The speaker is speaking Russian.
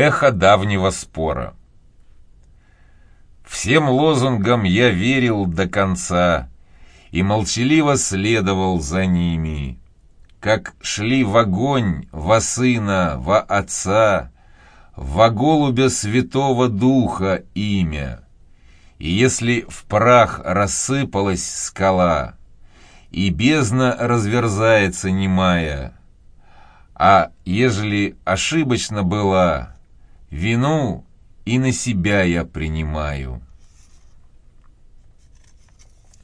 Эхо давнего спора. Всем лозунгам я верил до конца и молчаливо следовал за ними, как шли в огонь во сына, во отца, во голубя святого духа имя. И если в прах рассыпалась скала, и бездна разверзается немая, а ежели ошибочно была, вину и на себя я принимаю».